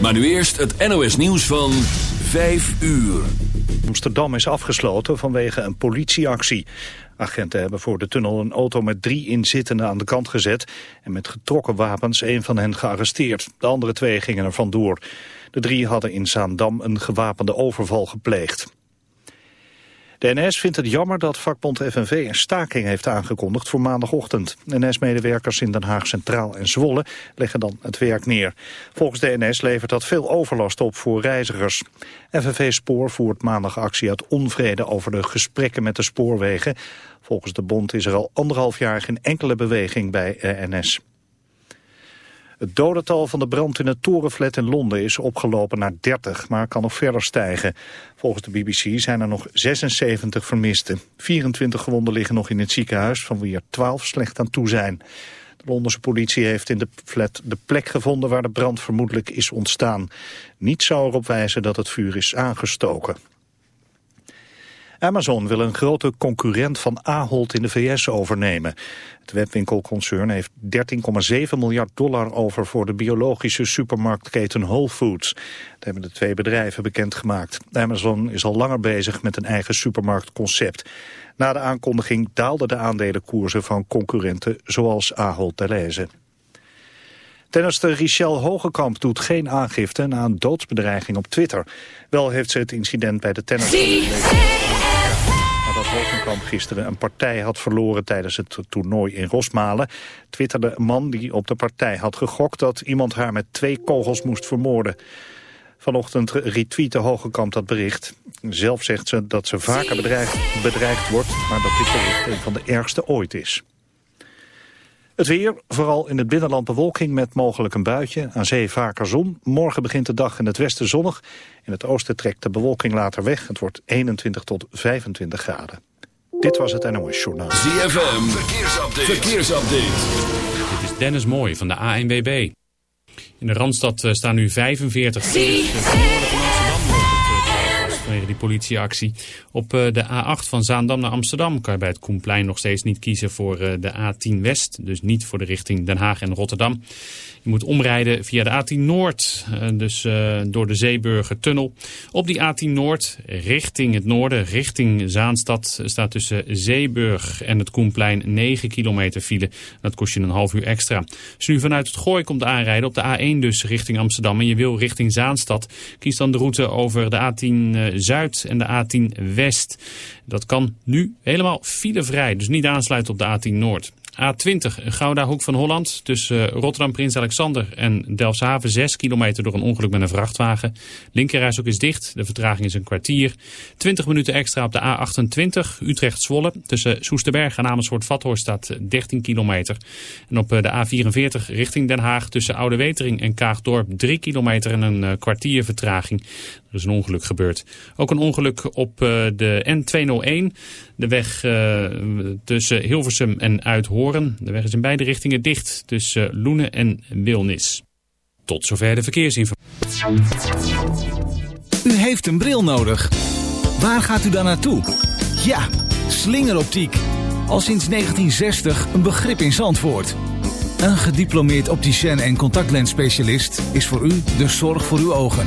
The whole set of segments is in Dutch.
Maar nu eerst het NOS nieuws van 5 uur. Amsterdam is afgesloten vanwege een politieactie. Agenten hebben voor de tunnel een auto met drie inzittenden aan de kant gezet... en met getrokken wapens een van hen gearresteerd. De andere twee gingen er vandoor. De drie hadden in Zaandam een gewapende overval gepleegd. De NS vindt het jammer dat vakbond FNV een staking heeft aangekondigd voor maandagochtend. NS-medewerkers in Den Haag Centraal en Zwolle leggen dan het werk neer. Volgens de NS levert dat veel overlast op voor reizigers. FNV Spoor voert maandag actie uit onvrede over de gesprekken met de spoorwegen. Volgens de bond is er al anderhalf jaar geen enkele beweging bij NS. Het dodental van de brand in het torenflat in Londen is opgelopen naar 30, maar kan nog verder stijgen. Volgens de BBC zijn er nog 76 vermisten. 24 gewonden liggen nog in het ziekenhuis, van wie er 12 slecht aan toe zijn. De Londense politie heeft in de flat de plek gevonden waar de brand vermoedelijk is ontstaan. Niets zou erop wijzen dat het vuur is aangestoken. Amazon wil een grote concurrent van Ahold in de VS overnemen. Het webwinkelconcern heeft 13,7 miljard dollar over voor de biologische supermarktketen Whole Foods. Dat hebben de twee bedrijven bekendgemaakt. Amazon is al langer bezig met een eigen supermarktconcept. Na de aankondiging daalden de aandelenkoersen van concurrenten zoals Ahold Delhaize. Tennister Richelle Hogekamp doet geen aangifte na een doodsbedreiging op Twitter. Wel heeft ze het incident bij de tennis dat Hogenkamp gisteren een partij had verloren tijdens het toernooi in Rosmalen, twitterde een man die op de partij had gegokt dat iemand haar met twee kogels moest vermoorden. Vanochtend retweette Hogenkamp dat bericht. Zelf zegt ze dat ze vaker bedreigd, bedreigd wordt, maar dat dit bericht een van de ergste ooit is. Het weer, vooral in het binnenland bewolking met mogelijk een buitje. Aan zee vaker zon. Morgen begint de dag in het westen zonnig. In het oosten trekt de bewolking later weg. Het wordt 21 tot 25 graden. Dit was het NOS Journaal. ZFM, verkeersupdate. verkeersupdate. Dit is Dennis Mooij van de ANWB. In de Randstad eh, staan nu 45 die politieactie. Op eh, de A8 van Zaandam naar Amsterdam kan je bij het Koenplein nog steeds niet kiezen voor eh, de A10 West. Dus niet voor de richting Den Haag en Rotterdam. Je moet omrijden via de A10 Noord, eh, dus uh, door de Zeeburgertunnel. Op die A10 Noord, richting het noorden, richting Zaanstad, staat tussen Zeeburg en het Koenplein 9 kilometer file. Dat kost je een half uur extra. Als je nu vanuit het Gooi komt aanrijden, op de A1 dus richting Amsterdam en je wil richting Zaanstad, kies dan de route over de A10 eh, Zuid en de A10 West. Dat kan nu helemaal filevrij, dus niet aansluiten op de A10 Noord. A20 Gouda Hoek van Holland tussen Rotterdam Prins Alexander en Delfshaven 6 kilometer door een ongeluk met een vrachtwagen. Linkerrijstok is dicht, de vertraging is een kwartier. 20 minuten extra op de A28 Utrecht Zwolle tussen Soesterberg en Amersfoort Vathorst staat 13 kilometer. En op de A44 richting Den Haag tussen Oude Wetering en Kaagdorp 3 kilometer en een eh, kwartier vertraging. Is een ongeluk gebeurd. Ook een ongeluk op eh, de N201, de weg eh, tussen Hilversum en Uithoren. De weg is in beide richtingen dicht tussen Loenen en Wilnis. Tot zover de verkeersinformatie. U heeft een bril nodig. Waar gaat u dan naartoe? Ja, slingeroptiek. Al sinds 1960 een begrip in Zandvoort. Een gediplomeerd opticien en contactlensspecialist is voor u de zorg voor uw ogen.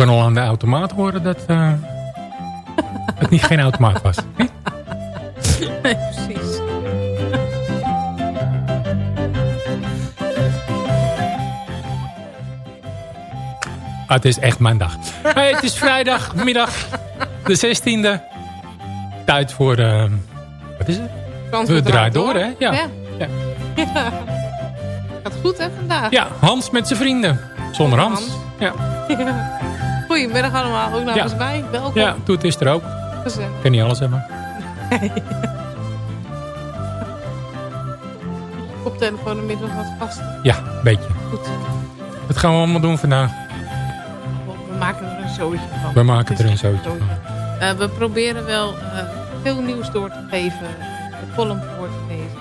Kon al aan de automaat horen dat uh, het niet geen automaat was. Nee, precies. Ah, het is echt mijn dag. Hey, het is vrijdagmiddag, de 16e. Tijd voor, uh, wat is het? We draaien door, hè? Ja. Ja. ja. ja. Gaat goed, hè, vandaag? Ja, Hans met zijn vrienden. Zonder Hans. Hans. Ja. ja. Goedemiddag allemaal, ook namens Ja. mij. Welkom. ja, Toet is er ook. Gezellig. Ik kan niet alles hebben. Koptelefoon inmiddels wat vast. Ja, een beetje. Goed. Wat gaan we allemaal doen vandaag? We maken er een zootje van. We maken er een zootje van. Eh, we proberen wel eh, veel nieuws door te geven. De column voor te lezen.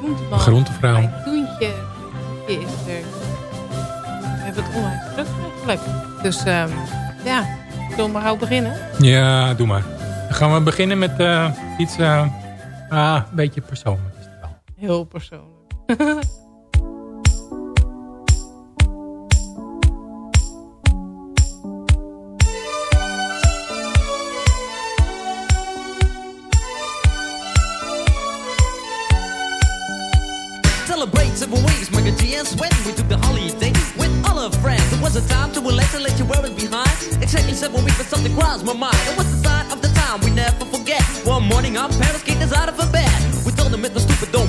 Groenteman. De groentevrouw. Mijn Toentje. Toentje is er. Hebben het eigenlijk. Dus ehm, ja, zullen we maar gauw beginnen? Ja, doe maar. Dan gaan we beginnen met eh, iets eh, ah, een beetje persoonlijk. is het wel. Heel persoonlijk. Celebrate several ways, Mike and G and Swen. We took the It was a time to relax and let you wear it behind. Exactly seven weeks, but something crossed my mind. It was the sign of the time we never forget. One morning, our parents kicked us out of a bed. We told them it's no stupid, don't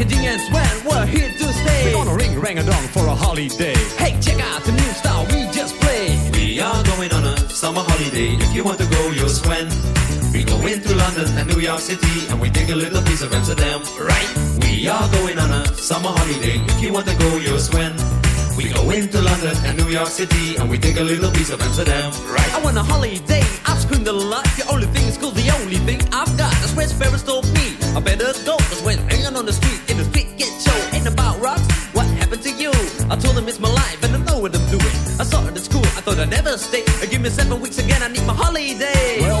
and G and Swen, we're here to stay. We stay. gonna ring rang a dong for a holiday Hey, check out the new style we just played. We are going on a summer holiday. If you want to go, you'll swim. We go into London and New York City and we take a little piece of Amsterdam, right? We are going on a summer holiday. If you want to go, you'll swim. We go into London and New York City and we take a little piece of Amsterdam, right? I want a holiday, I've screamed a lot. The only thing is cool, the only thing I've got. That's where Ferris told me. I better go, cause when hanging on the street, in the street get show, ain't about rocks. What happened to you? I told him it's my life and I know what I'm doing. I saw it at school, I thought I'd never stay. Give me seven weeks again, I need my holiday. Well,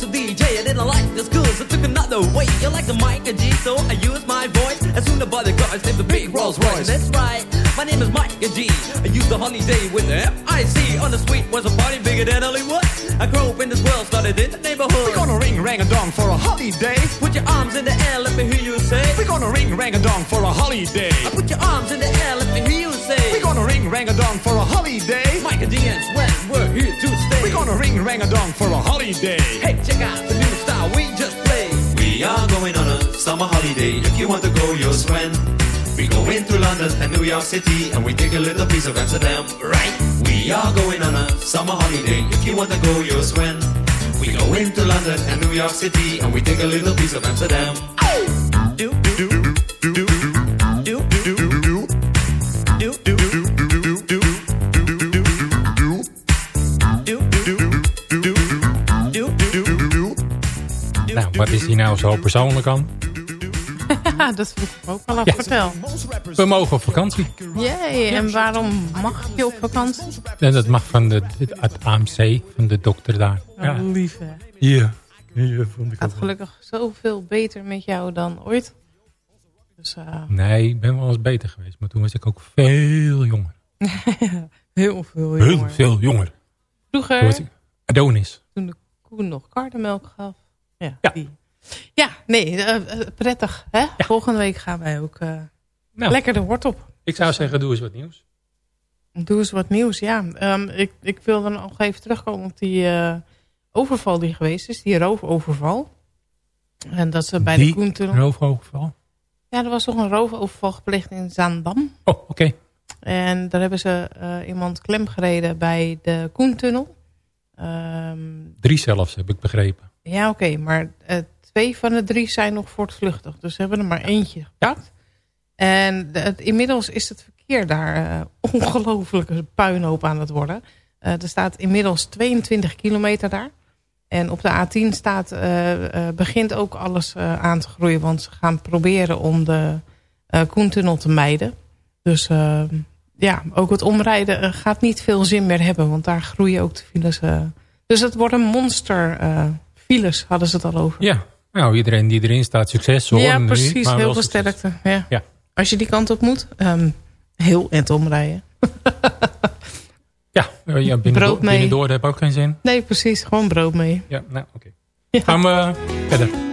Also DJ. I didn't like the school, so took another way. You like the mic and G, so I used my voice. As soon as the bodyguards named the big Rolls Royce. That's right, my name is Mike and G. I used the holiday with the F-I-C. On the street was a party bigger than Hollywood. I grew up in this world, started in the neighborhood. We're gonna ring rang a dong for a holiday. Put your arms in the air, let me hear you say. We're gonna ring rang a dong for a holiday. I put your arms in the air, let me hear you say. We're gonna ring rang a dong for a holiday. Mike and G and Swen, we're here to stay. We're gonna ring rang a dong for a holiday. Hey, check out the new style we just played. We are going on a summer holiday. If you want to go, you'll swim. We go into London and New York City and we take a little piece of Amsterdam, right? We are going on a summer holiday. If you want to go, you'll swim. We go into London and New York City and we take a little piece of Amsterdam. Do. Nou, zo persoonlijk aan? Ja, dat vroeg ik ook al af. Vertel. We mogen op vakantie. Jee, en waarom mag je op vakantie? En dat mag van de, het AMC, van de dokter daar. Oh, Ja, lief hè. ja. ja vond ik gaat gelukkig zoveel beter met jou dan ooit. Dus uh, Nee, ik ben wel eens beter geweest. Maar toen was ik ook veel jonger. heel veel Heel jonger. veel jonger. Vroeger, Toen was ik Adonis. toen de koe nog karnemelk gaf. Ja, Die. Ja nee, eh, eh, prettig. Hè? Volgende week gaan wij ook eh, Nou. lekker de hort op. Ik zou zeggen, doe eens wat nieuws. Doe eens wat nieuws, ja. Ehm, ik, ik wil dan nog even terugkomen op die overval die geweest is. Die roofoverval. En dat ze bij de Die Koentunnel... roofoverval? Ja, er was toch een roofoverval gepleegd in Zaandam. Oh, oké. En daar hebben ze eh, iemand klemgereden bij de Koentunnel. Ehm, Drie zelfs, heb ik begrepen. ja, oké, maar eh, twee van de drie zijn nog voortvluchtig. Dus ze hebben er maar eentje gepakt. En het, inmiddels is het verkeer daar eh ongelooflijk een puinhoop aan het worden. Eh, er staat inmiddels 22 kilometer daar. En op de A10 staat, eh, begint ook alles aan te groeien. Want ze gaan proberen om de Koentunnel te mijden. Dus eh, ja, ook het omrijden gaat niet veel zin meer hebben. Want daar groeien ook de files. dus het wordt een monster files, hadden ze het al over. Ja, nou iedereen die erin staat, succes hoor. Ja, precies. Heel veel succes. sterkte. Ja. Ja. Als je die kant op moet, ehm, heel end omrijden. Ja, eh, ja binnendoor, Brood mee. binnendoor heb ook geen zin. Nee, precies. Gewoon brood mee. Ja, nou oké. Gaan we verder.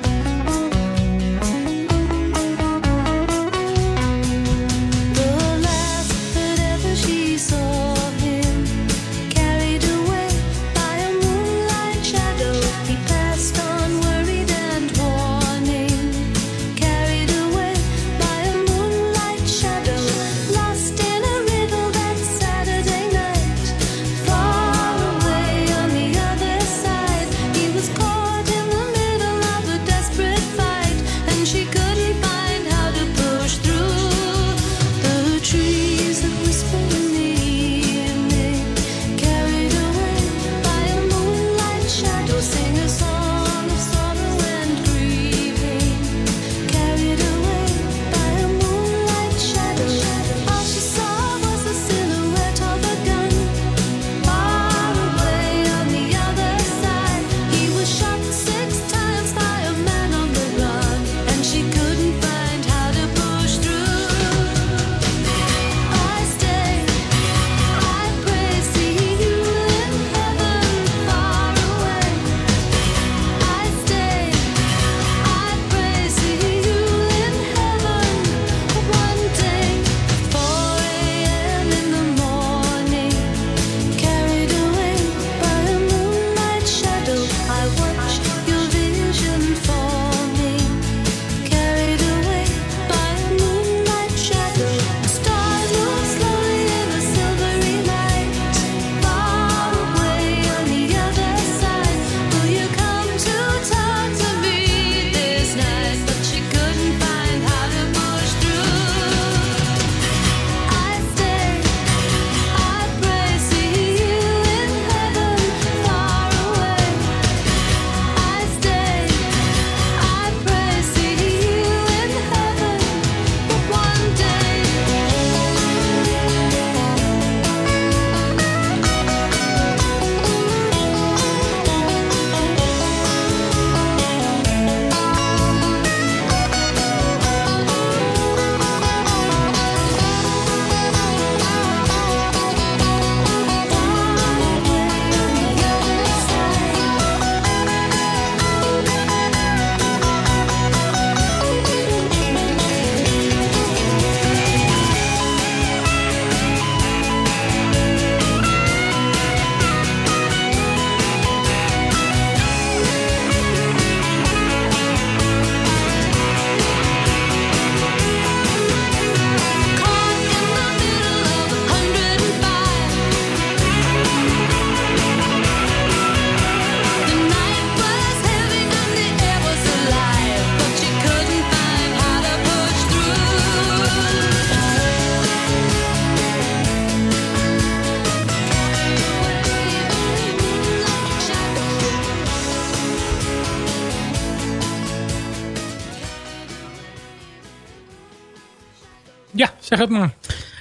Zeg het maar.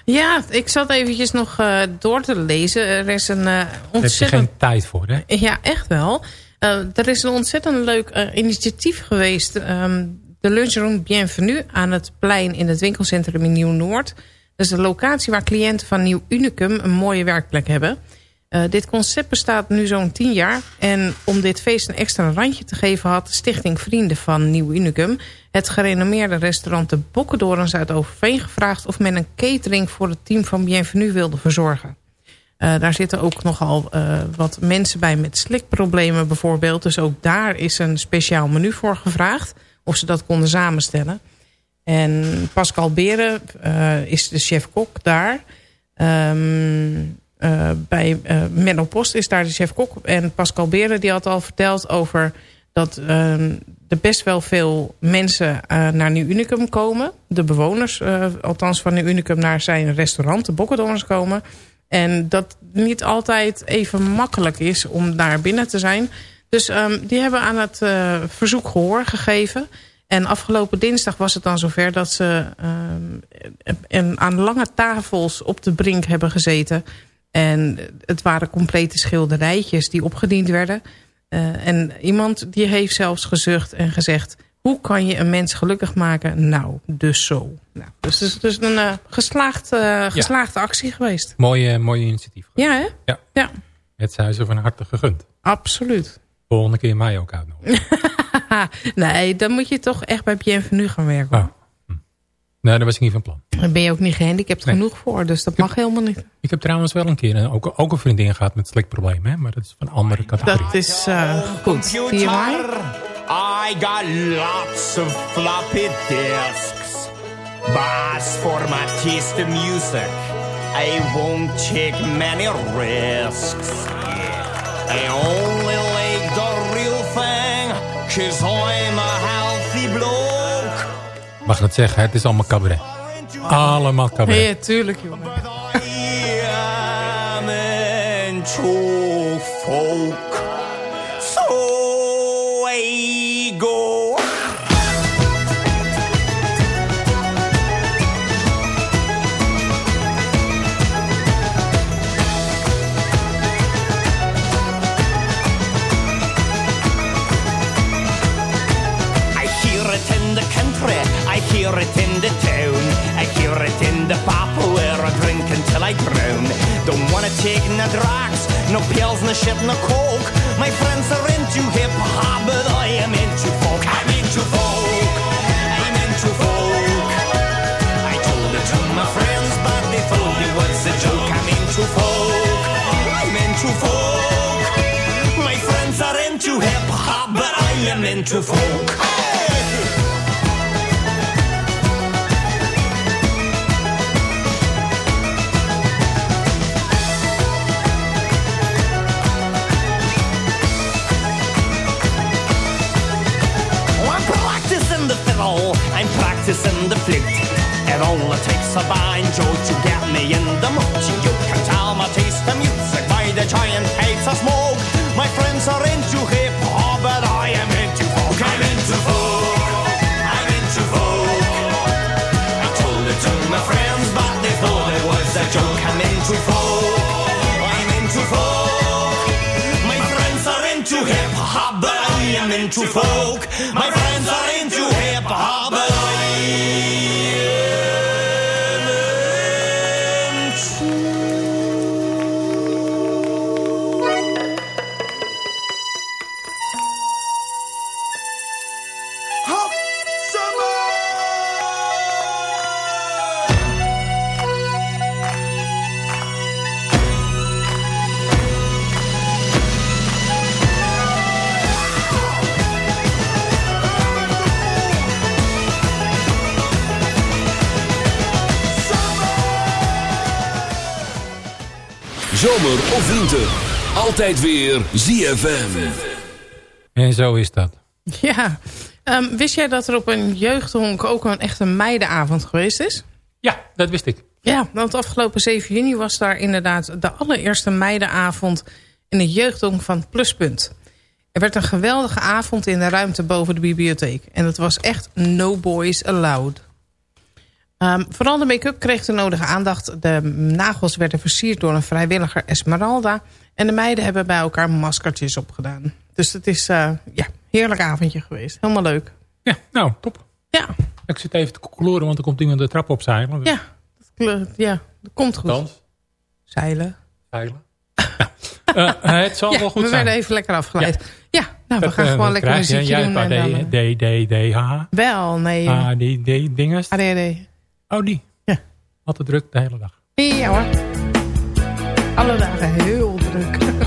Ja, ik zat eventjes nog eh, door te lezen. Er is een Daar je ontzettend... geen tijd voor, hè? Ja, echt wel. Eh, er is een ontzettend leuk initiatief geweest. ehm, de lunchroom Bienvenue aan het plein in het winkelcentrum in Nieuw-Noord. Dat is de locatie waar cliënten van Nieuw Unicum een mooie werkplek hebben. Eh, dit concept bestaat nu zo'n 10 jaar. En om dit feest een extra randje te geven had de stichting Vrienden van Nieuw Unicum... het gerenommeerde restaurant De Bokkendorens uit Overveen gevraagd... of men een catering voor het team van Bienvenue wilde verzorgen. Eh, daar zitten ook nogal eh, wat mensen bij met slikproblemen bijvoorbeeld. Dus ook daar is een speciaal menu voor gevraagd. Of ze dat konden samenstellen. En Pascal Beren is de chef-kok daar. Ehm, eh, bij eh Menno Post is daar de chef-kok. En Pascal Beren die had al verteld over dat ehm, er best wel veel mensen eh, naar Nieuw Unicum komen. De bewoners, althans van Nieuw Unicum, naar zijn restaurant, de Bokkendorens komen. En dat niet altijd even makkelijk is om daar binnen te zijn. Dus ehm, die hebben aan het verzoek gehoor gegeven. En afgelopen dinsdag was het dan zover dat ze ehm, en aan lange tafels op de brink hebben gezeten. En het waren complete schilderijtjes die opgediend werden. Eh, en iemand die heeft zelfs gezucht en gezegd... hoe kan je een mens gelukkig maken? Nou, dus zo. Nou, dus het is dus een eh, geslaagd, eh, geslaagde actie geweest. Mooie, mooie initiatief. Ja, hè? Ja. Ja, Het zijn ze van harte gegund. absoluut. Volgende keer mij ook uitnodigen. nee, dan moet je toch echt bij Bienvenue gaan werken. hoor. Nee, daar was ik niet van plan. Daar ben je ook niet gehandict Nee. genoeg voor. Dus dat mag helemaal niet. Ik heb trouwens wel een keer een- ook, ook een vriendin gehad met slikproblemen. Hè? Maar dat is van een andere categorie. Dat is eh, goed. I got lots of floppy disks. But for my taste of music, I won't take many risks. I only like the real thing, cause I'm a. Mag ik dat zeggen? Het is allemaal cabaret. Allemaal cabaret. Ja, tuurlijk, jongen. Folk. the pub where I drink until I drown. Don't wanna take no drugs, no pills, no shit, no coke. My friends are into hip hop, but I am into folk. I'm into folk. I'm into folk. I told it to my friends, but they thought it was a joke. I'm into folk. I'm into folk. My friends are into hip hop, but I am into folk. I'm practicing the flute. It only takes a banjo to get me in the mood. You can tell my taste of music by the giant pipes of smoke. My friends are into hip hop, but I am into folk. I'm into folk. I'm into folk. I told it to my friends, but they thought it was a joke. I'm into folk. I'm into folk. My friends are into hip hop, but I am into folk. My friends are into hip Hop, Zomer of winter. Altijd weer ZFM. En zo is dat. Ja. Ehm, wist jij dat er op een jeugdhonk ook een echte meidenavond geweest is? Ja, dat wist ik. Ja, want afgelopen 7 juni was daar inderdaad de allereerste meidenavond in het jeugdhonk van Pluspunt. Er werd een geweldige avond in de ruimte boven de bibliotheek. En het was echt no boys allowed. Ehm, vooral de make-up kreeg de nodige aandacht. De nagels werden versierd door een vrijwilliger Esmeralda. En de meiden hebben bij elkaar maskertjes opgedaan. Dus het is uh, ja, heerlijk avondje geweest. Helemaal leuk. Ja, nou, top. Ja. Ik zit even te kloren, want er komt iemand de trap op zeilen. Ja, dat, ja, dat komt goed. Dans. Zeilen. Zeilen. Ja. Uh, het zal Ja, wel goed we zijn. werden even lekker afgeleid. Ja, nou, we Dat, gaan eh, gewoon lekker muziekje Jij doen. dan, D, D, D, H. wel, nee. Ah, die, die dinges. ADD. Oh, die. Ja. Altijd druk de hele dag. Ja hoor. Alle dagen heel druk.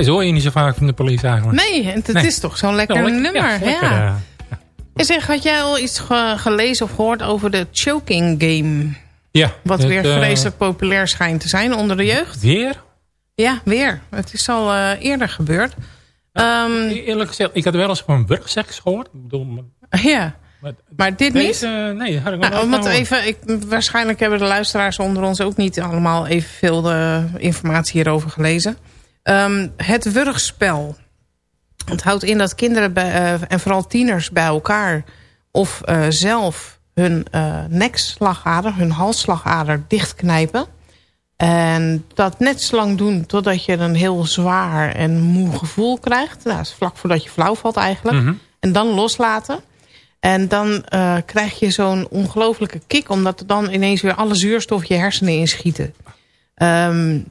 Nee, zo hoor je niet zo vaak van de politie eigenlijk. Nee, het, het Nee. is toch zo'n lekker lekker- nummer. ja, Ja, lekker, eh, En zeg, had jij al iets ge- gelezen of gehoord over de choking game? Ja. Wat het, weer eh, vreselijk populair schijnt te zijn onder de jeugd. Weer? Ja, weer. Het is al eh, eerder gebeurd. Ehm, Eerlijk gezegd, ik had wel eens van burgerseks gehoord. Ik bedoel, ja, maar, maar dit deze, niet? nee, had ik nog Nou, even, ik, waarschijnlijk hebben de luisteraars onder ons ook niet allemaal evenveel eh, informatie hierover gelezen. Ehm, het wurgspel. Het houdt in dat kinderen bij, eh, en vooral tieners bij elkaar of eh, zelf hun eh, nekslagader, hun halsslagader dichtknijpen. En dat net zo lang doen totdat je een heel zwaar en moe gevoel krijgt. Nou, dat is vlak voordat je flauw valt eigenlijk. Mhm. En dan loslaten. En dan krijg je zo'n ongelofelijke kick... omdat er dan ineens weer alle zuurstof je hersenen inschieten. Het-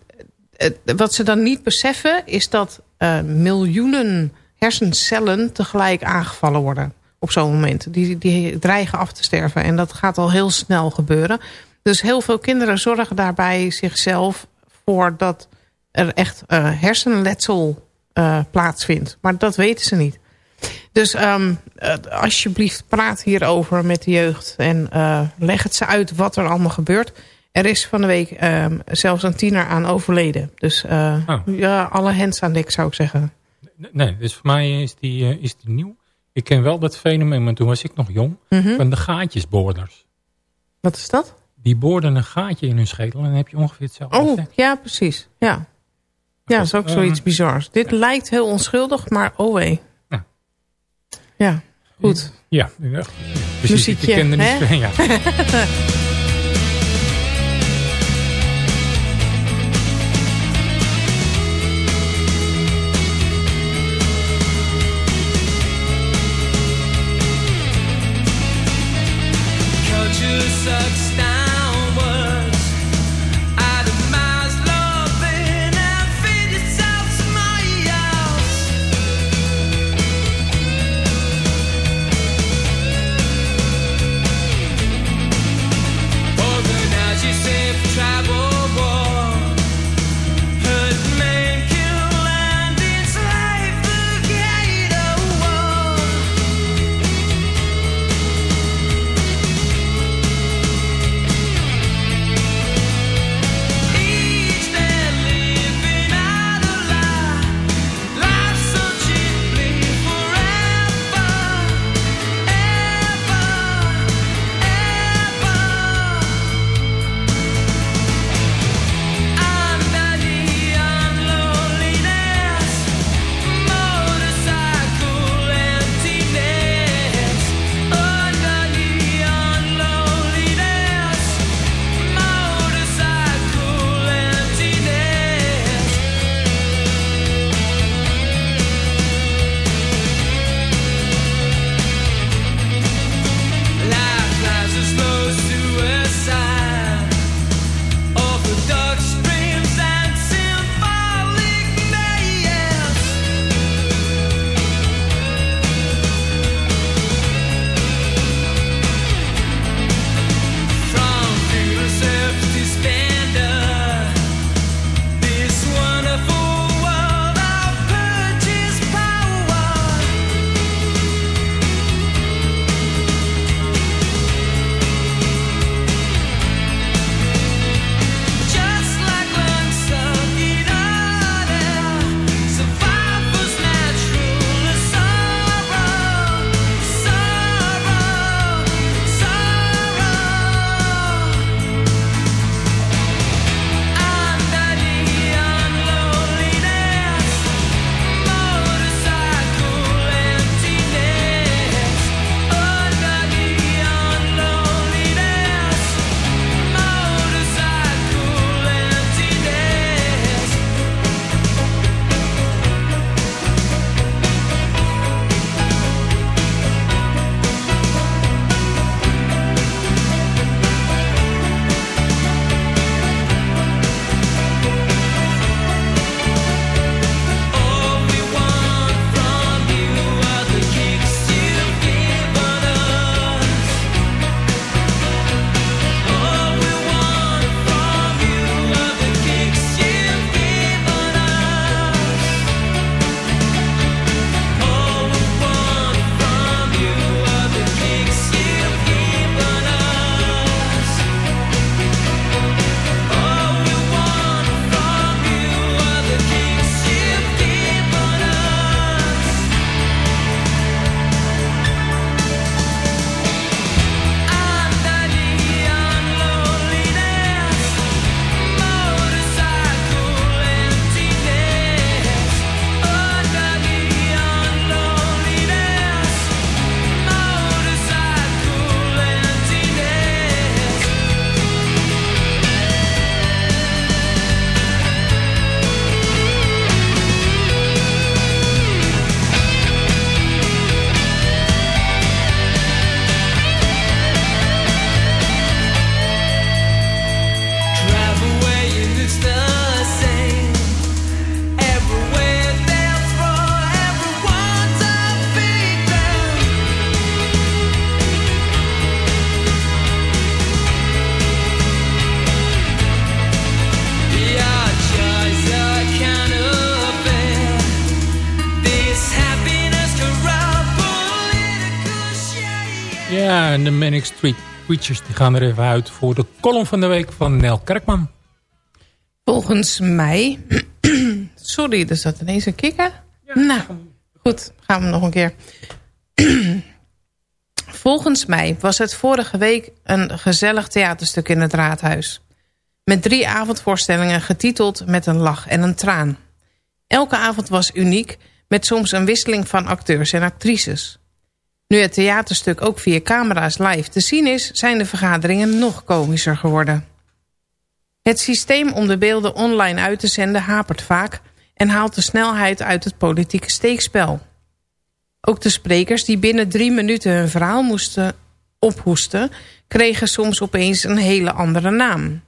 wat ze dan niet beseffen is dat eh, miljoenen hersencellen tegelijk aangevallen worden op zo'n moment. Die, die dreigen af te sterven en dat gaat al heel snel gebeuren. Dus heel veel kinderen zorgen daarbij zichzelf voor dat er echt eh, hersenletsel eh, plaatsvindt. Maar dat weten ze niet. Dus ehm, eh, alsjeblieft praat hierover met de jeugd. En eh, leg het ze uit wat er allemaal gebeurt. Er is van de week ehm, zelfs een tiener aan overleden. Dus eh, Oh. ja, alle hens aan dek zou ik zeggen. Nee, dus voor mij is die, eh, is die nieuw. Ik ken wel dat fenomeen, maar toen was ik nog jong. Mhm. Van de gaatjesboorders. Wat is dat? Die boorden een gaatje in hun schedel en dan heb je ongeveer hetzelfde Oh, effect. ja, precies. Ja, ja dat is ook zoiets bizars. Dit lijkt heel onschuldig, maar oh wee. Ja. Ja, goed. Ja, ja, precies. Muziekje, ik ken er niet van. Ja. Manic Street Preachers die gaan er even uit voor de column van de week van Nel Kerkman. Volgens mij... Sorry, er zat ineens een kikker. nou, goed, gaan we nog een keer. Volgens mij was het vorige week een gezellig theaterstuk in het Raadhuis. Met drie avondvoorstellingen getiteld Met een lach en een traan. Elke avond was uniek, met soms een wisseling van acteurs en actrices. Nu het theaterstuk ook via camera's live te zien is... zijn de vergaderingen nog komischer geworden. Het systeem om de beelden online uit te zenden hapert vaak... en haalt de snelheid uit het politieke steekspel. Ook de sprekers die binnen drie minuten hun verhaal moesten ophoesten... kregen soms opeens een hele andere naam.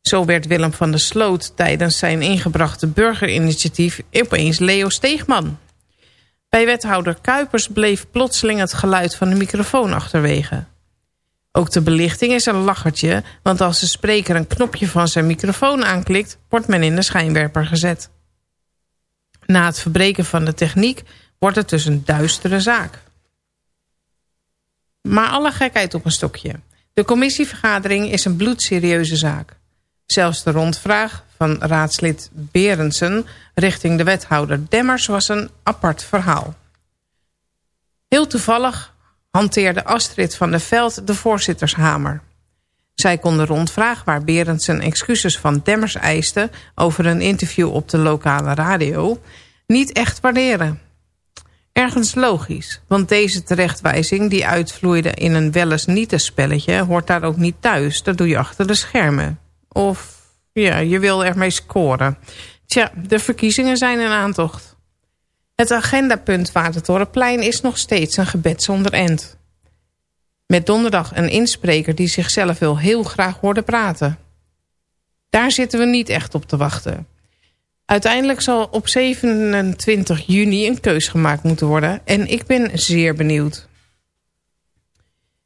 Zo werd Willem van der Sloot tijdens zijn ingebrachte burgerinitiatief... opeens Leo Steegman. Bij wethouder Kuipers bleef plotseling het geluid van de microfoon achterwege. Ook de belichting is een lachertje, want als de spreker een knopje van zijn microfoon aanklikt, wordt men in de schijnwerper gezet. Na het verbreken van de techniek wordt het dus een duistere zaak. Maar alle gekheid op een stokje. De commissievergadering is een bloedserieuze zaak. Zelfs de rondvraag van raadslid Berendsen richting de wethouder Demmers was een apart verhaal. Heel toevallig hanteerde Astrid van der Veld de voorzittershamer. Zij kon de rondvraag waar Berendsen excuses van Demmers eiste... over een interview op de lokale radio, niet echt waarderen. Ergens logisch, want deze terechtwijzing die uitvloeide in een wel eens niet spelletje... hoort daar ook niet thuis, dat doe je achter de schermen. Of ja, je wil ermee scoren. Tja, de verkiezingen zijn in aantocht. Het agendapunt Watertorenplein is nog steeds een gebed zonder end. Met donderdag een inspreker die zichzelf wil heel graag horen praten. Daar zitten we niet echt op te wachten. Uiteindelijk zal op 27 juni een keus gemaakt moeten worden... en ik ben zeer benieuwd.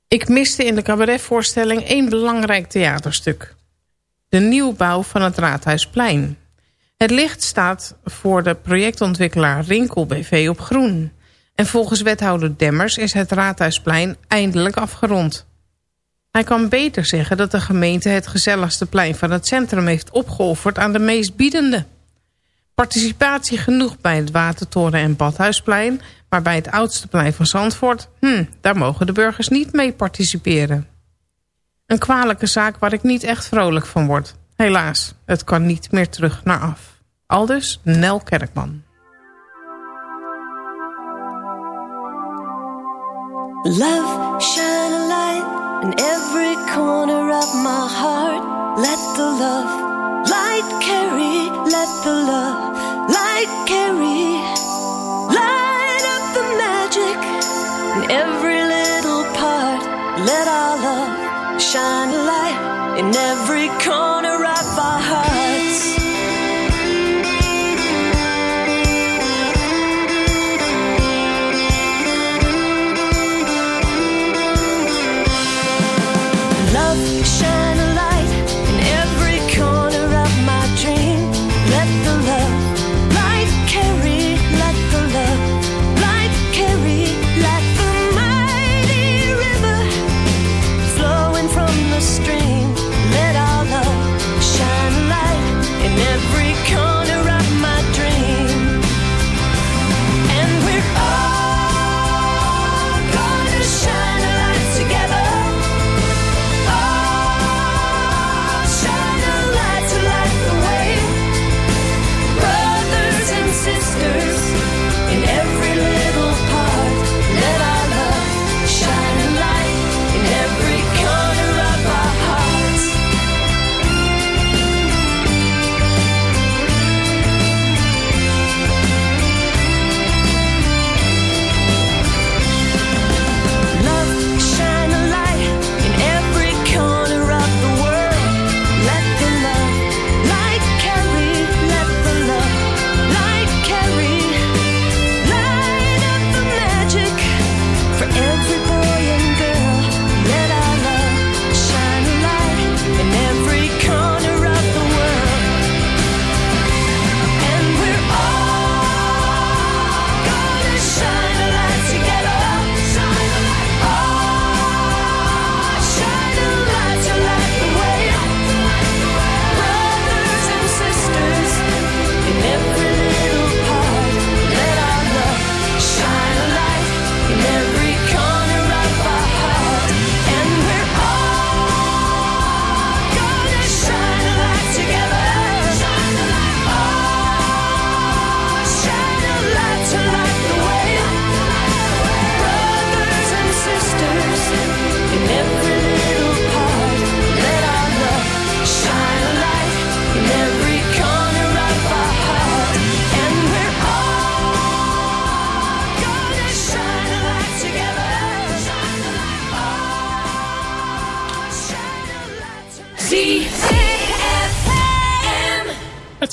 Ik miste in de cabaretvoorstelling één belangrijk theaterstuk. De nieuwbouw van het Raadhuisplein. Het licht staat voor de projectontwikkelaar Rinkel BV op groen. En volgens wethouder Demmers is het Raadhuisplein eindelijk afgerond. Hij kan beter zeggen dat de gemeente het gezelligste plein van het centrum heeft opgeofferd aan de meest biedende. Participatie genoeg bij het Watertoren en Badhuisplein, maar bij het oudste plein van Zandvoort, hm, daar mogen de burgers niet mee participeren. Een kwalijke zaak waar ik niet echt vrolijk van word. Helaas, het kan niet meer terug naar af. Aldus Nel Kerkman. Love, shine a light in every corner of my heart. Let the love light carry, let the love light carry. Light up the magic in every little part. Let our love shine a light in every corner of our hearts.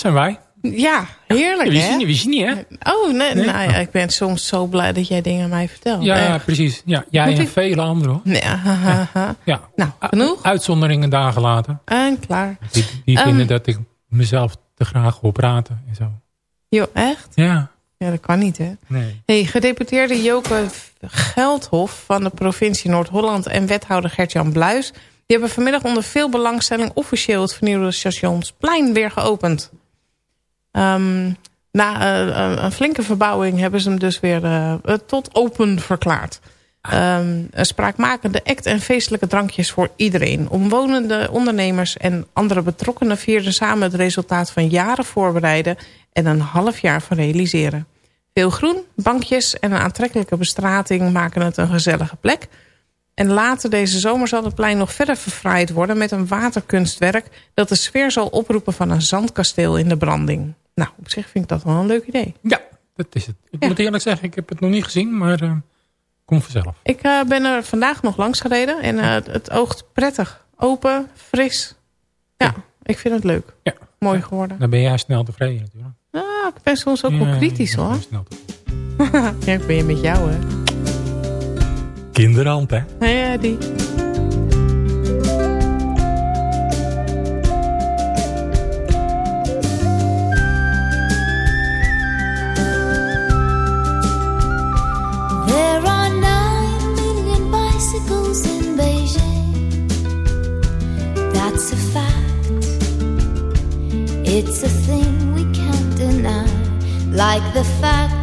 Zijn wij. Ja, heerlijk Wie hè? zie je, wie zie je, hè? Oh, nee, Nee? nou ja, ik ben soms zo blij dat jij dingen aan mij vertelt. Ja, precies. Ja, jij Moet en ik- vele anderen, hoor. Nee. Ja. Nou, genoeg. Uitzonderingen dagen later. En klaar. Die, die Ehm. vinden dat ik mezelf te graag wil praten en zo. Joh, echt? Ja. Ja, dat kan niet, hè? Nee. Hey, gedeputeerde Joke Geldhof van de provincie Noord-Holland... en wethouder Gert-Jan Bluis... die hebben vanmiddag onder veel belangstelling... officieel het vernieuwde stationsplein weer geopend. Ehm, na eh, een- een flinke verbouwing hebben ze hem dus weer eh, eh, tot open verklaard. Een spraakmakende act en feestelijke drankjes voor iedereen. Omwonenden, ondernemers en andere betrokkenen vierden samen het resultaat van jaren voorbereiden en een half jaar van realiseren. Veel groen, bankjes en een aantrekkelijke bestrating maken het een gezellige plek. En later deze zomer zal het plein nog verder verfraaid worden met een waterkunstwerk dat de sfeer zal oproepen van een zandkasteel in de branding. Nou, op zich vind ik dat wel een leuk idee. Ja, dat is het. Ik moet eerlijk zeggen, ik heb het nog niet gezien, maar eh kom vanzelf. Ik eh, ben er vandaag nog langs gereden en eh, het, oogt prettig. Open, fris. Ja, ik vind het leuk. Ja. Mooi geworden. Dan ben jij snel tevreden natuurlijk. Ah, ik ben soms ook wel kritisch ja, hoor. snel ja, ik ben je met jou hè. Kinderhand, hè? Ja, die. There are nine million bicycles in Beijing. That's a fact. It's a thing we can't deny. Like the fact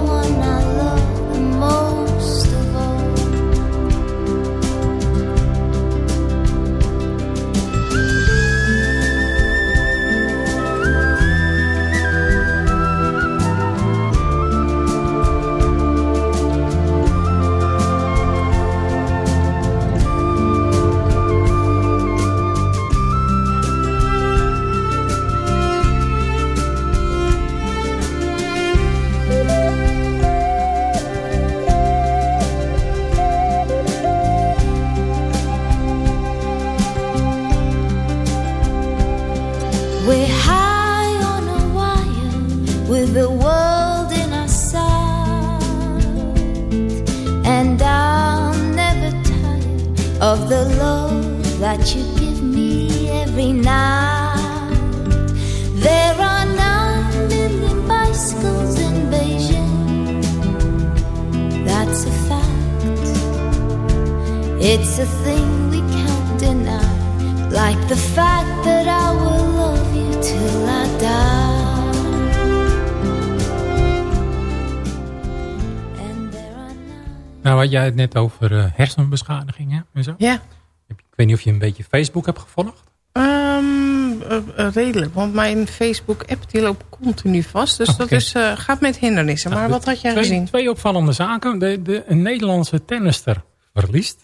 had jij het net over eh, hersenbeschadigingen en zo? Ja. Ik weet niet of je een beetje Facebook hebt gevolgd. Ehm, eh, eh, redelijk, want mijn Facebook-app die loopt continu vast. Dus dat is, gaat met hindernissen. Maar wat had jij twee, gezien? Twee opvallende zaken. De, de, een Nederlandse tennister verliest.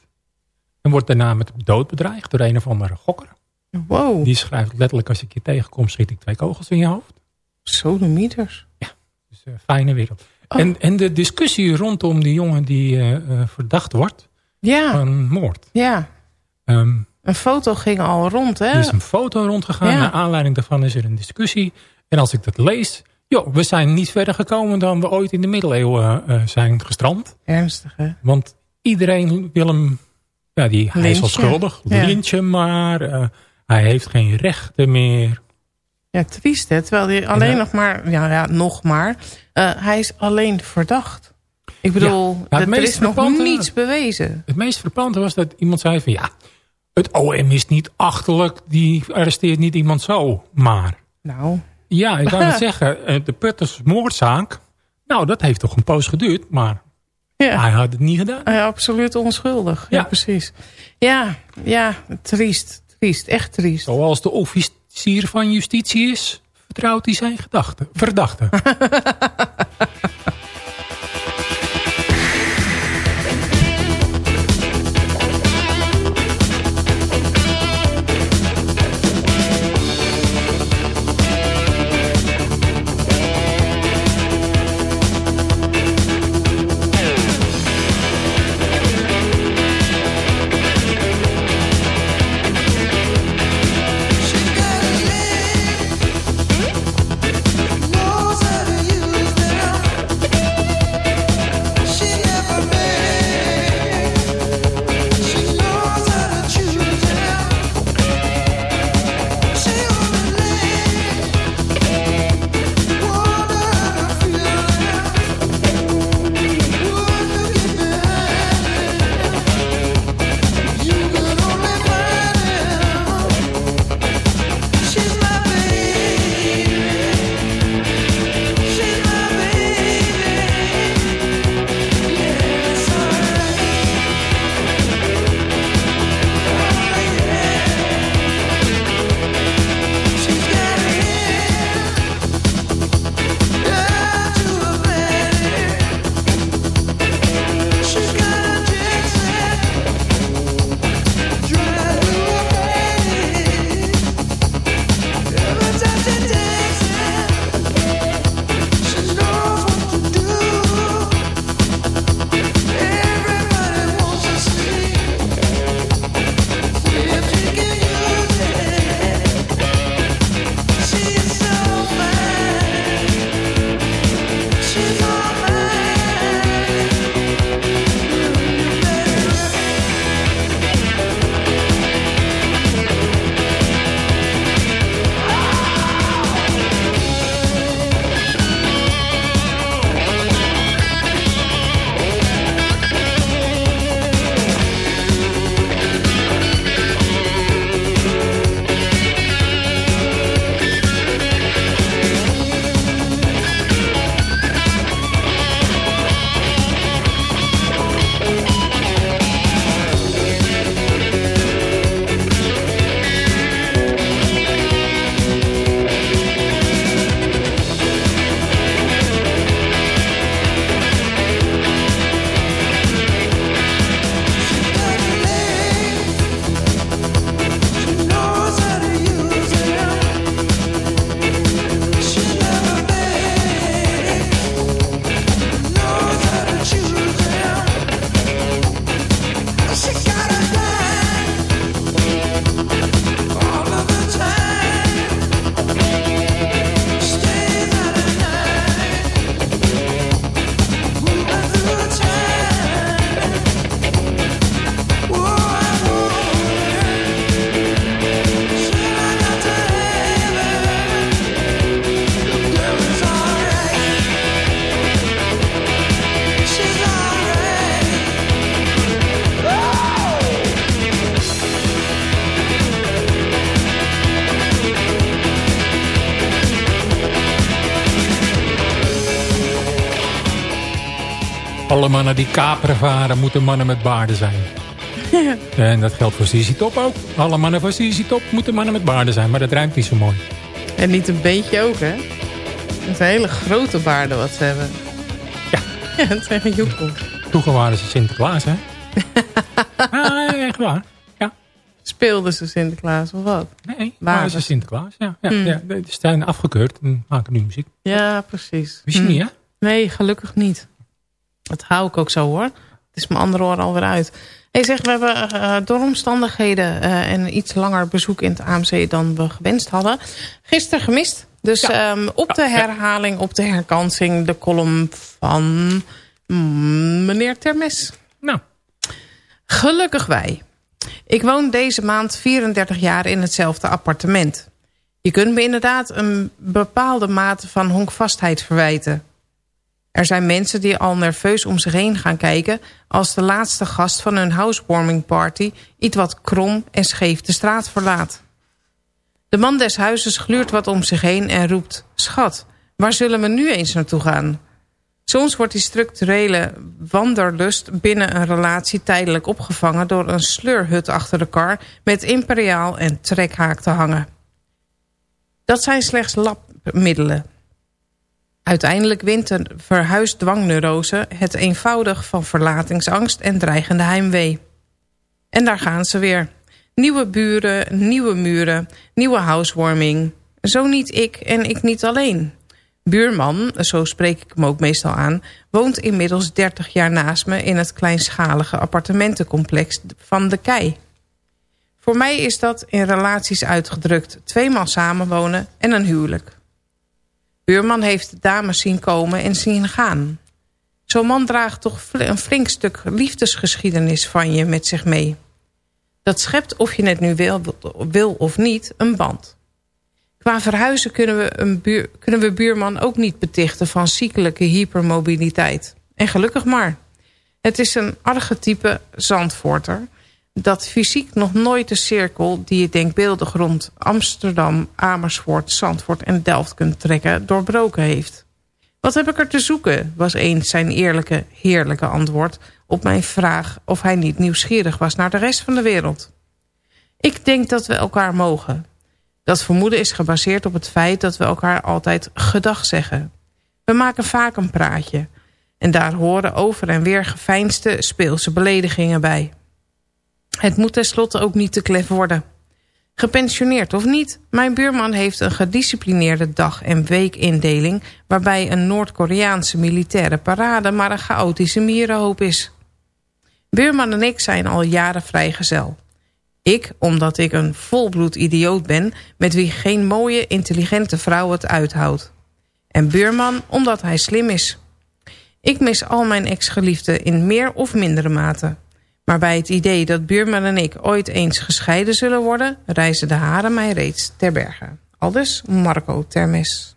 En wordt daarna met dood bedreigd door een of andere gokker. Wow. Die schrijft letterlijk als ik je tegenkom schiet ik twee kogels in je hoofd. Sodemieters. Ja, dus een fijne wereld. Oh. En, en de discussie rondom die jongen die eh, eh, verdacht wordt Ja, van moord. ja. Ehm, Een foto ging al rond, hè? er is een foto rondgegaan. Ja. Naar aanleiding daarvan is er een discussie. En als ik dat lees... joh, we zijn niet verder gekomen dan we ooit in de middeleeuwen eh, zijn gestrand. Ernstig, hè? Want iedereen wil hem... Ja, die, hij is Lynchen. schuldig. Ja. Lynchen maar. hij heeft geen rechten meer. Ja, triest hè. Terwijl hij alleen ja. nog maar... Ja, ja nog maar. eh, hij is alleen verdacht. Ik bedoel, Ja, het er is nog niets bewezen. Het meest verpante was dat iemand zei van ja, het OM is niet achterlijk, die arresteert niet iemand zo, maar. Nou. Ja, ik wou net zeggen, eh, de Putters moordzaak, nou dat heeft toch een poos geduurd, maar Ja. hij had het niet gedaan. Is absoluut onschuldig. Ja, Ja. precies. Ja, ja, triest. Triest, echt triest. Zoals de officier van justitie is, vertrouwt hij zijn gedachten, verdachten. Alle mannen die kaperen varen moeten mannen met baarden zijn. En dat geldt voor Sisi Top ook. Alle mannen van Sisi Top moeten mannen met baarden zijn. Maar dat ruimt niet zo mooi. En niet een beetje ook, hè? Het zijn hele grote baarden wat ze hebben. Ja. Ja, het zijn een joekel. Vroeger waren ze Sinterklaas, hè? ah, echt waar. Ja. Speelden ze Sinterklaas of wat? Nee, waren ze Sinterklaas. Ja, ja, Hmm. ja. Ze zijn afgekeurd en maken nu muziek. Ja, precies. Wist je Hm. niet, hè? Nee, gelukkig niet. Dat hou ik ook zo, hoor. Het is mijn andere oor alweer uit. Hij zegt, we hebben eh, door omstandigheden eh, een iets langer bezoek in het AMC dan we gewenst hadden. Gisteren gemist. Dus ehm, op de herhaling, op de herkansing, de column van mm, meneer Termes. Nou. Gelukkig wij. Ik woon deze maand 34 jaar in hetzelfde appartement. Je kunt me inderdaad een bepaalde mate van honkvastheid verwijten. Er zijn mensen die al nerveus om zich heen gaan kijken... als de laatste gast van hun housewarming party... iets wat krom en scheef de straat verlaat. De man des huizes gluurt wat om zich heen en roept... Schat, waar zullen we nu eens naartoe gaan? Soms wordt die structurele wanderlust binnen een relatie tijdelijk opgevangen... door een sleurhut achter de kar met imperiaal en trekhaak te hangen. Dat zijn slechts labmiddelen. Uiteindelijk wint een verhuisdwangneurose het eenvoudig van verlatingsangst en dreigende heimwee. En daar gaan ze weer. Nieuwe buren, nieuwe muren, nieuwe housewarming. Zo niet ik en ik niet alleen. Buurman, zo spreek ik hem ook meestal aan... woont inmiddels 30 jaar naast me in het kleinschalige appartementencomplex van De Kei. Voor mij is dat in relaties uitgedrukt tweemaal samenwonen en een huwelijk. Buurman heeft de dames zien komen en zien gaan. Zo'n man draagt toch een flink stuk liefdesgeschiedenis van je met zich mee. Dat schept, of je het nu wil, wil of niet, een band. Qua verhuizen kunnen we, een buur, kunnen we buurman ook niet betichten van ziekelijke hypermobiliteit. En gelukkig maar. Het is een archetype Zandvoorter dat fysiek nog nooit de cirkel die je denkbeeldig rond Amsterdam, Amersfoort, Zandvoort en Delft kunt trekken doorbroken heeft. Wat heb ik er te zoeken, was eens zijn eerlijke, heerlijke antwoord op mijn vraag of hij niet nieuwsgierig was naar de rest van de wereld. Ik denk dat we elkaar mogen. Dat vermoeden is gebaseerd op het feit dat we elkaar altijd gedag zeggen. We maken vaak een praatje. En daar horen over en weer geveinsde speelse beledigingen bij. Het moet tenslotte ook niet te klef worden. Gepensioneerd of niet, mijn buurman heeft een gedisciplineerde dag- en weekindeling... waarbij een Noord-Koreaanse militaire parade maar een chaotische mierenhoop is. Buurman en ik zijn al jaren vrijgezel. Ik, omdat ik een volbloed idioot ben... met wie geen mooie, intelligente vrouw het uithoudt. En buurman, omdat hij slim is. Ik mis al mijn ex-geliefden in meer of mindere mate... Maar bij het idee dat buurman en ik ooit eens gescheiden zullen worden... reizen de haren mij reeds ter berge. Aldus Marco Termes.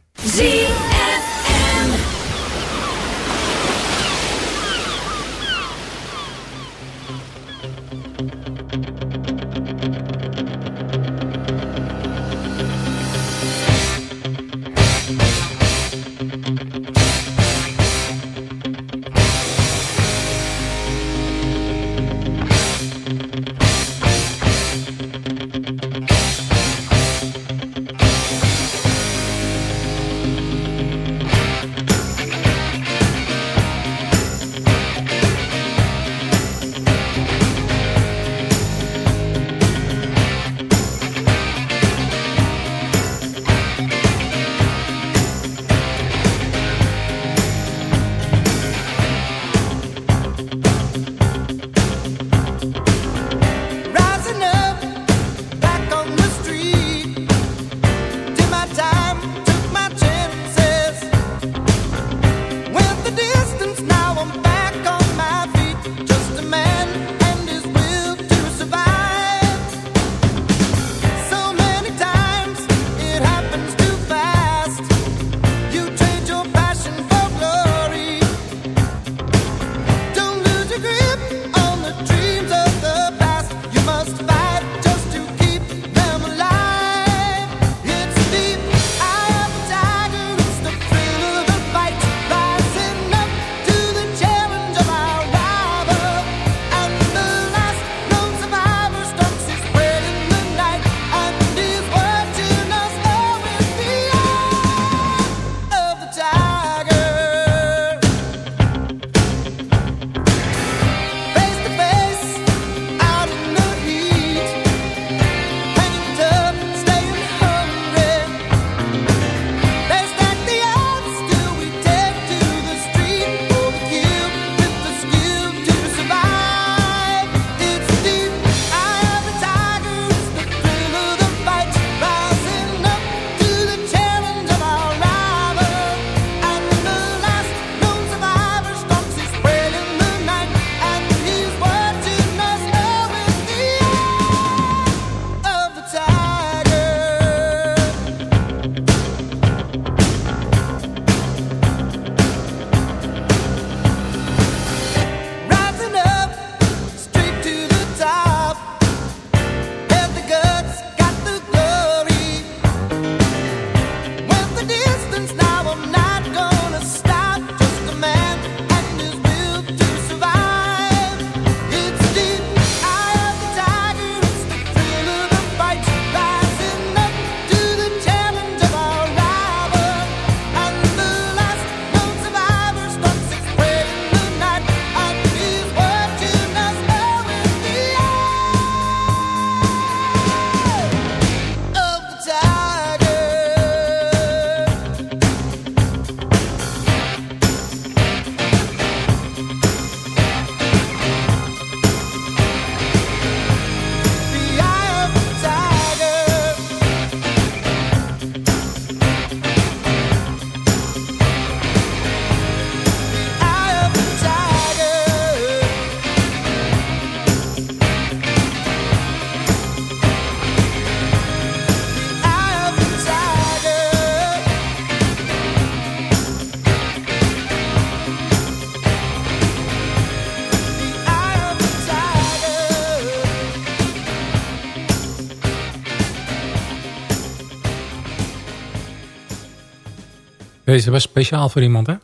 Deze was speciaal voor iemand, hè?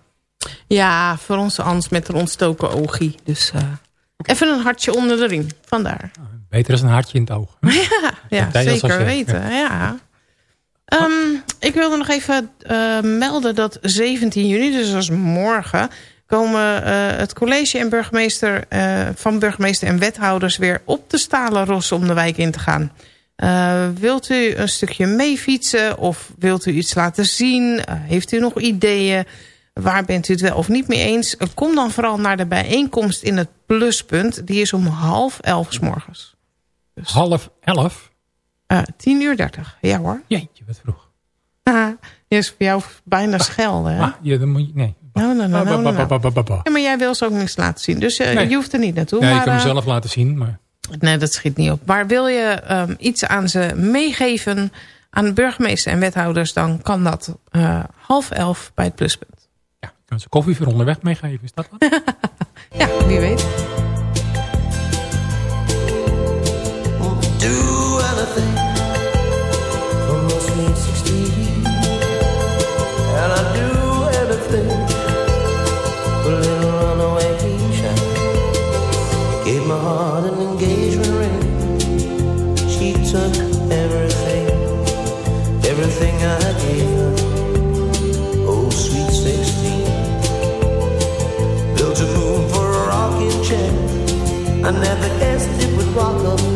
Ja, voor onze Ans met een ontstoken oogie. Dus eh, even een hartje onder de riem. Vandaar. Beter als een hartje in het oog. Ja, zeker weten. Ja. Ehm, ik wilde nog even eh, melden dat 17 juni, dus dat is morgen... komen eh, het college en burgemeester, van burgemeester en wethouders... weer op de stalen ros om de wijk in te gaan. Eh, wilt u een stukje meefietsen of wilt u iets laten zien? Eh, heeft u nog ideeën? Waar bent u het wel of niet mee eens? Kom dan vooral naar de bijeenkomst in het Pluspunt. Die is om half elf 's morgens. Half elf? Eh 10 uur 30, ja hoor. Jeetje, wat vroeg. Die is voor jou bijna schel, hè? Ah, ja, dan moet je... Nee. Nou, nou, nou, nou, nou. Ja, maar jij wil ze ook niks laten zien. Dus Nee. je hoeft er niet naartoe. Ja, ik maar, kan eh, mezelf laten zien, maar... Nee, dat schiet niet op. Maar wil je ehm, iets aan ze meegeven aan burgemeester en wethouders... dan kan dat eh, half elf bij het pluspunt. Ik kan ze koffie voor onderweg meegeven, is dat wat? Ja, wie weet. do anything I never guessed it would rock up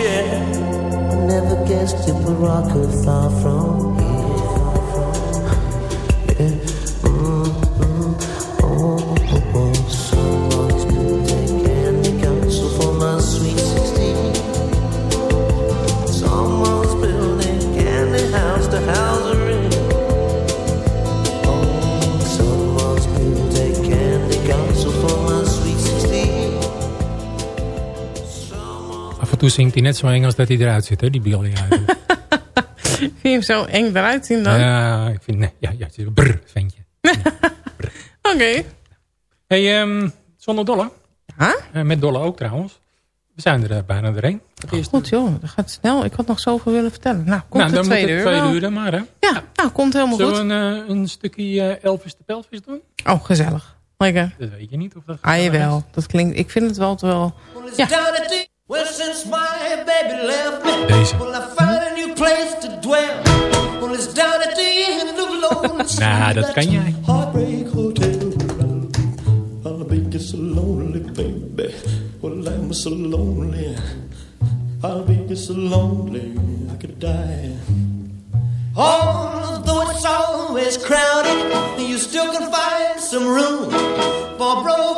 I never guessed rock Baraka far from zingt hij net zo eng als dat hij eruit zit, hè, die Billy eigenlijk. Vind je hem zo eng eruit zien dan? Ja, ik vind... Nee, ja, ja, het is een brr, ventje. Oké. hey, ehm, zonder Dolle. Eh, met Dolle ook trouwens. We zijn er eh, bijna doorheen. Goed joh, dat gaat snel. Ik had nog zoveel willen vertellen. Nou, komt nou, de dan tweede moet uur het tweede wel. uur dan maar, hè? Ja, nou, komt helemaal Zullen goed. we een, eh, een stukje Elvis de Pelvis doen? Oh, gezellig. Lekker. Dat weet je niet of dat... Ah, jawel. Dat klinkt... Ik vind het wel wel... Ja. Well, since my baby left me, Deze. well, I found a new place to dwell. Well, it's down at the end of Lonely Street. Nou, dat kan jij. Heartbreak Hotel. I'll be just so lonely, baby. Well, I'm so lonely. I'll be just so lonely, I could die. Although it's always crowded, you still can find some room for broken-hearted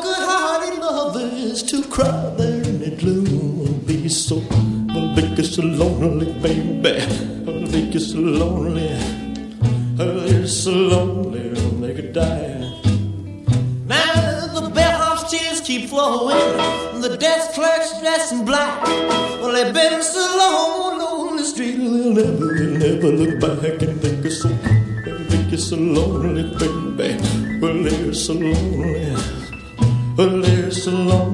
dressed in black. Well, they've been so long on the street, they'll never, they'll never look back and think it's so, think it's so lonely, baby. Well, they're so lonely, well, they're so lonely,